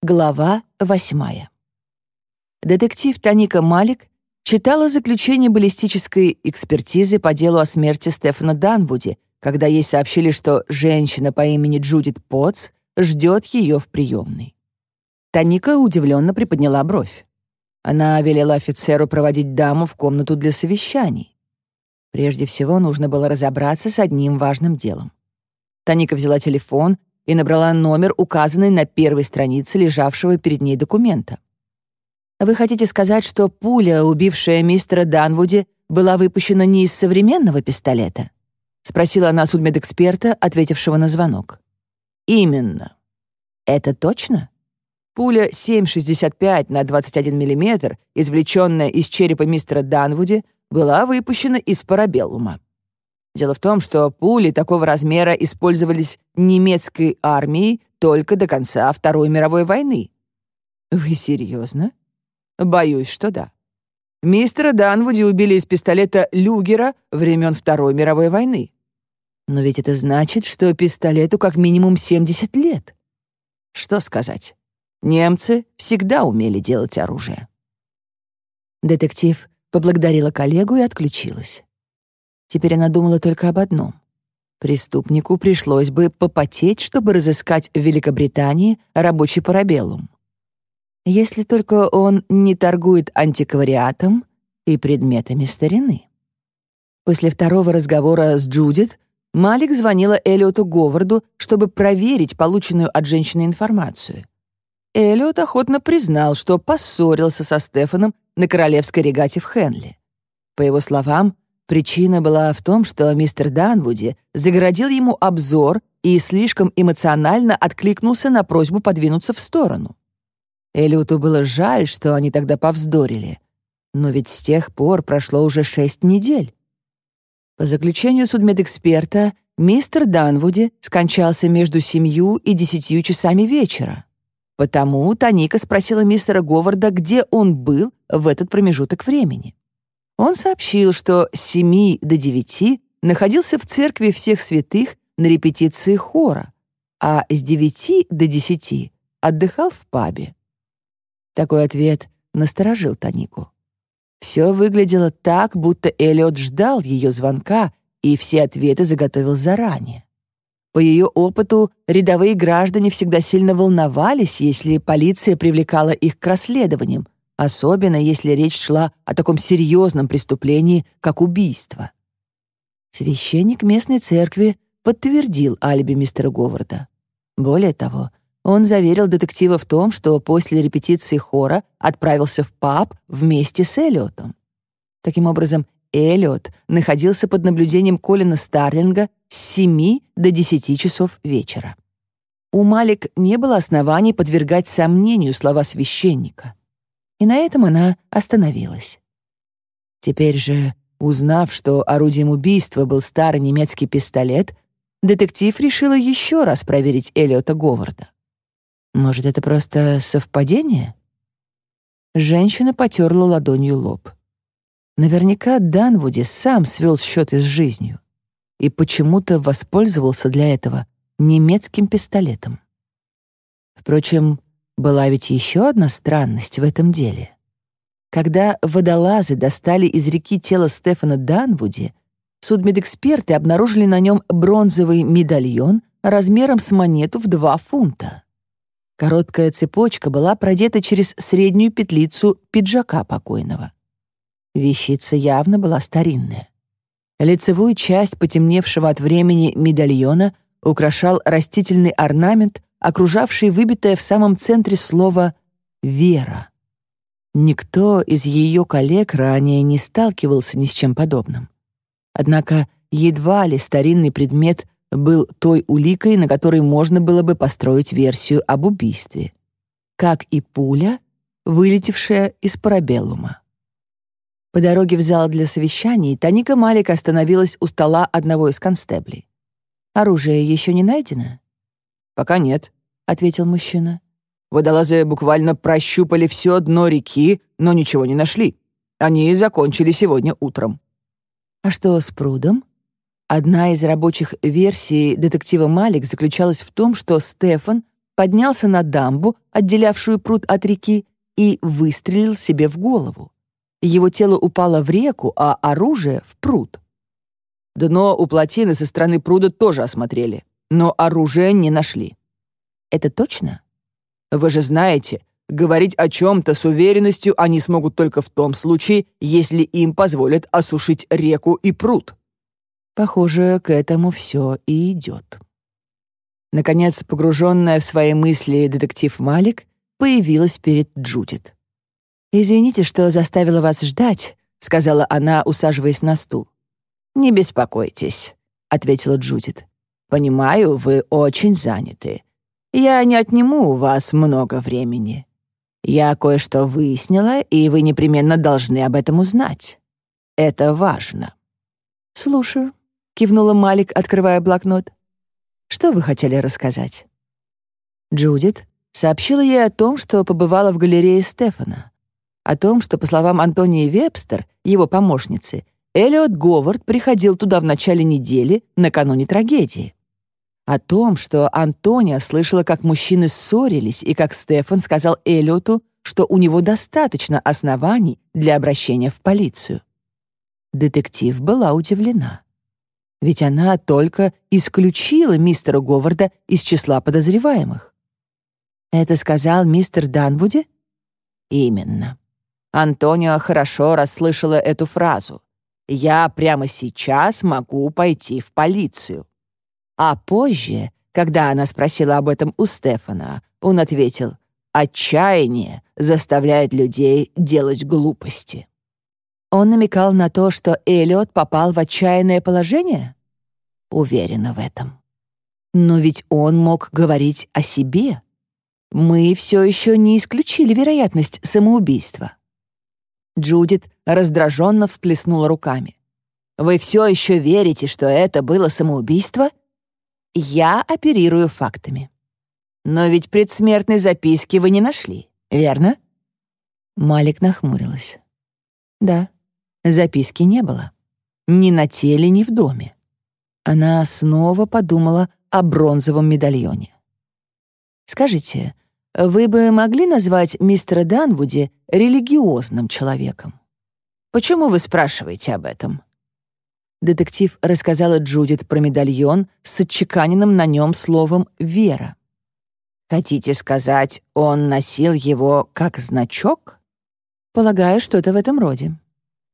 Глава восьмая. Детектив Таника Малик читала заключение баллистической экспертизы по делу о смерти Стефана Данвуди, когда ей сообщили, что женщина по имени Джудит Потс ждет ее в приемной. Таника удивленно приподняла бровь. Она велела офицеру проводить даму в комнату для совещаний. Прежде всего нужно было разобраться с одним важным делом. Таника взяла телефон и набрала номер, указанный на первой странице лежавшего перед ней документа. «Вы хотите сказать, что пуля, убившая мистера Данвуди, была выпущена не из современного пистолета?» — спросила она судмедэксперта, ответившего на звонок. «Именно. Это точно?» Пуля 7,65 на 21 мм, извлеченная из черепа мистера Данвуди, была выпущена из парабеллума. Дело в том, что пули такого размера использовались немецкой армией только до конца Второй мировой войны. Вы серьезно? Боюсь, что да. Мистера Данвуди убили из пистолета Люгера времен Второй мировой войны. Но ведь это значит, что пистолету как минимум 70 лет. Что сказать? Немцы всегда умели делать оружие. Детектив поблагодарила коллегу и отключилась. Теперь она думала только об одном. Преступнику пришлось бы попотеть, чтобы разыскать в Великобритании рабочий парабеллум. Если только он не торгует антиквариатом и предметами старины. После второго разговора с Джудит Малик звонила Эллиоту Говарду, чтобы проверить полученную от женщины информацию. Эллиот охотно признал, что поссорился со Стефаном на королевской регате в Хенли. По его словам, Причина была в том, что мистер Данвуди загородил ему обзор и слишком эмоционально откликнулся на просьбу подвинуться в сторону. Элиоту было жаль, что они тогда повздорили. Но ведь с тех пор прошло уже шесть недель. По заключению судмедэксперта, мистер Данвуди скончался между семью и десятью часами вечера. Потому Таника спросила мистера Говарда, где он был в этот промежуток времени. Он сообщил, что с 7 до 9 находился в церкви всех святых на репетиции хора, а с 9 до 10 отдыхал в пабе. Такой ответ насторожил Танику. Все выглядело так, будто Эллиот ждал ее звонка и все ответы заготовил заранее. По ее опыту, рядовые граждане всегда сильно волновались, если полиция привлекала их к расследованиям, особенно если речь шла о таком серьезном преступлении, как убийство. Священник местной церкви подтвердил алиби мистера Говарда. Более того, он заверил детектива в том, что после репетиции хора отправился в паб вместе с Эллиотом. Таким образом, Эллиот находился под наблюдением Колина Старлинга с 7 до 10 часов вечера. У Малик не было оснований подвергать сомнению слова священника и на этом она остановилась. Теперь же, узнав, что орудием убийства был старый немецкий пистолет, детектив решила еще раз проверить Эллиота Говарда. Может, это просто совпадение? Женщина потерла ладонью лоб. Наверняка Данвуди сам свел счеты с жизнью и почему-то воспользовался для этого немецким пистолетом. Впрочем, была ведь еще одна странность в этом деле. Когда водолазы достали из реки тело Стефана Данвуди, судмедэксперты обнаружили на нем бронзовый медальон размером с монету в 2 фунта. Короткая цепочка была продета через среднюю петлицу пиджака покойного. Вещица явно была старинная. Лицевую часть потемневшего от времени медальона украшал растительный орнамент окружавшей выбитое в самом центре слово «вера». Никто из ее коллег ранее не сталкивался ни с чем подобным. Однако едва ли старинный предмет был той уликой, на которой можно было бы построить версию об убийстве. Как и пуля, вылетевшая из парабеллума. По дороге в зал для совещаний Таника Малик остановилась у стола одного из констеблей. «Оружие еще не найдено?» «Пока нет», — ответил мужчина. «Водолазы буквально прощупали все дно реки, но ничего не нашли. Они закончили сегодня утром». «А что с прудом?» Одна из рабочих версий детектива Малик заключалась в том, что Стефан поднялся на дамбу, отделявшую пруд от реки, и выстрелил себе в голову. Его тело упало в реку, а оружие — в пруд. Дно у плотины со стороны пруда тоже осмотрели, но оружия не нашли. Это точно? Вы же знаете, говорить о чем-то с уверенностью они смогут только в том случае, если им позволят осушить реку и пруд. Похоже, к этому все и идет. Наконец, погруженная в свои мысли детектив Малик появилась перед Джудит. «Извините, что заставила вас ждать», — сказала она, усаживаясь на стул. «Не беспокойтесь», — ответила Джудит. «Понимаю, вы очень заняты. Я не отниму у вас много времени. Я кое-что выяснила, и вы непременно должны об этом узнать. Это важно». «Слушаю», — кивнула Малик, открывая блокнот. «Что вы хотели рассказать?» Джудит сообщила ей о том, что побывала в галерее Стефана, о том, что, по словам Антонии Вебстер, его помощницы, Эллиот Говард приходил туда в начале недели, накануне трагедии. О том, что Антония слышала, как мужчины ссорились, и как Стефан сказал Эллиоту, что у него достаточно оснований для обращения в полицию. Детектив была удивлена. Ведь она только исключила мистера Говарда из числа подозреваемых. «Это сказал мистер Данвуди?» «Именно. Антонио хорошо расслышала эту фразу. «Я прямо сейчас могу пойти в полицию». А позже, когда она спросила об этом у Стефана, он ответил, «Отчаяние заставляет людей делать глупости». Он намекал на то, что Эллиот попал в отчаянное положение? Уверена в этом. Но ведь он мог говорить о себе. Мы все еще не исключили вероятность самоубийства. Джудит раздраженно всплеснула руками. «Вы все еще верите, что это было самоубийство?» «Я оперирую фактами». «Но ведь предсмертной записки вы не нашли, верно?» Малик нахмурилась. «Да, записки не было. Ни на теле, ни в доме». Она снова подумала о бронзовом медальоне. «Скажите, вы бы могли назвать мистера Данвуди религиозным человеком? Почему вы спрашиваете об этом? Детектив рассказала Джудит про медальон с отчеканенным на нем словом «вера». Хотите сказать, он носил его как значок? Полагаю, что-то в этом роде.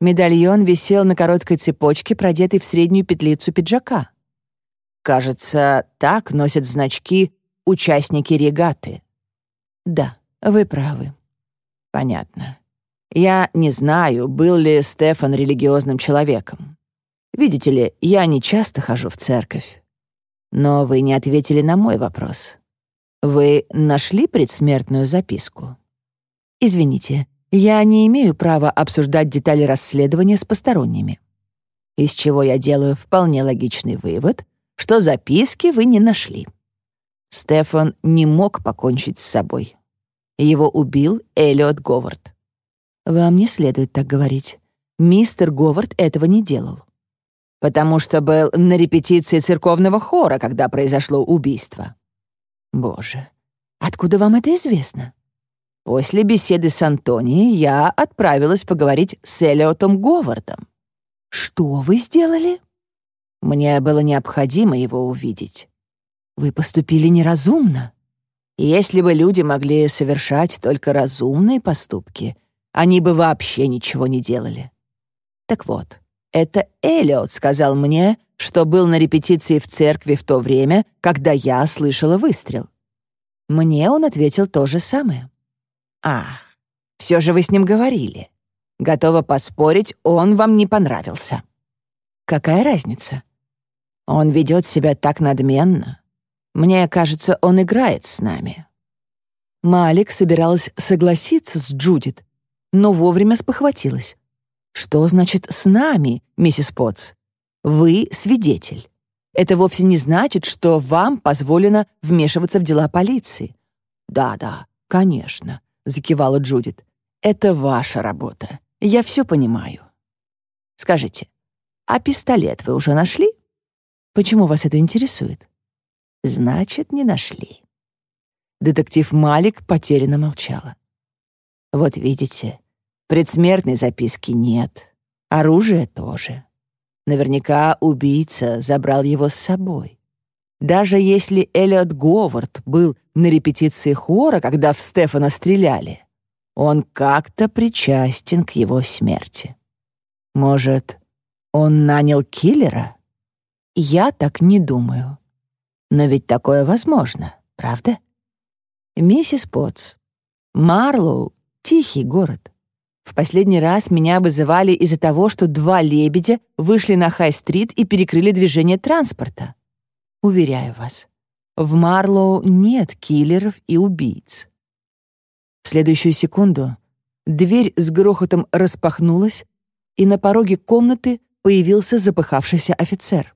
Медальон висел на короткой цепочке, продетой в среднюю петлицу пиджака. Кажется, так носят значки участники регаты. Да, вы правы. Понятно. Я не знаю, был ли Стефан религиозным человеком. Видите ли, я не часто хожу в церковь. Но вы не ответили на мой вопрос. Вы нашли предсмертную записку? Извините, я не имею права обсуждать детали расследования с посторонними. Из чего я делаю вполне логичный вывод, что записки вы не нашли. Стефан не мог покончить с собой. Его убил Эллиот Говард. Вам не следует так говорить. Мистер Говард этого не делал. Потому что был на репетиции церковного хора, когда произошло убийство. Боже, откуда вам это известно? После беседы с Антонией я отправилась поговорить с Эллиотом Говардом. Что вы сделали? Мне было необходимо его увидеть. Вы поступили неразумно. Если бы люди могли совершать только разумные поступки, они бы вообще ничего не делали. Так вот, это Эллиот сказал мне, что был на репетиции в церкви в то время, когда я слышала выстрел. Мне он ответил то же самое. «Ах, все же вы с ним говорили. Готова поспорить, он вам не понравился». «Какая разница?» «Он ведет себя так надменно, мне кажется, он играет с нами». Малик собиралась согласиться с Джудит, но вовремя спохватилась. «Что значит «с нами», миссис Потц? Вы свидетель. Это вовсе не значит, что вам позволено вмешиваться в дела полиции». «Да-да, конечно», — закивала Джудит. «Это ваша работа. Я все понимаю». «Скажите, а пистолет вы уже нашли?» «Почему вас это интересует?» Значит, не нашли. Детектив Малик потерянно молчала. «Вот видите, предсмертной записки нет, оружия тоже. Наверняка убийца забрал его с собой. Даже если Эллиот Говард был на репетиции хора, когда в Стефана стреляли, он как-то причастен к его смерти. Может, он нанял киллера? Я так не думаю. Но ведь такое возможно, правда? Миссис Потс, Марлоу — тихий город. В последний раз меня вызывали из-за того, что два лебедя вышли на Хай-стрит и перекрыли движение транспорта. Уверяю вас, в Марлоу нет киллеров и убийц. В следующую секунду дверь с грохотом распахнулась, и на пороге комнаты появился запыхавшийся офицер.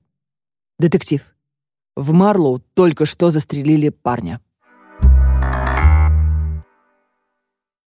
«Детектив, в Марлоу только что застрелили парня.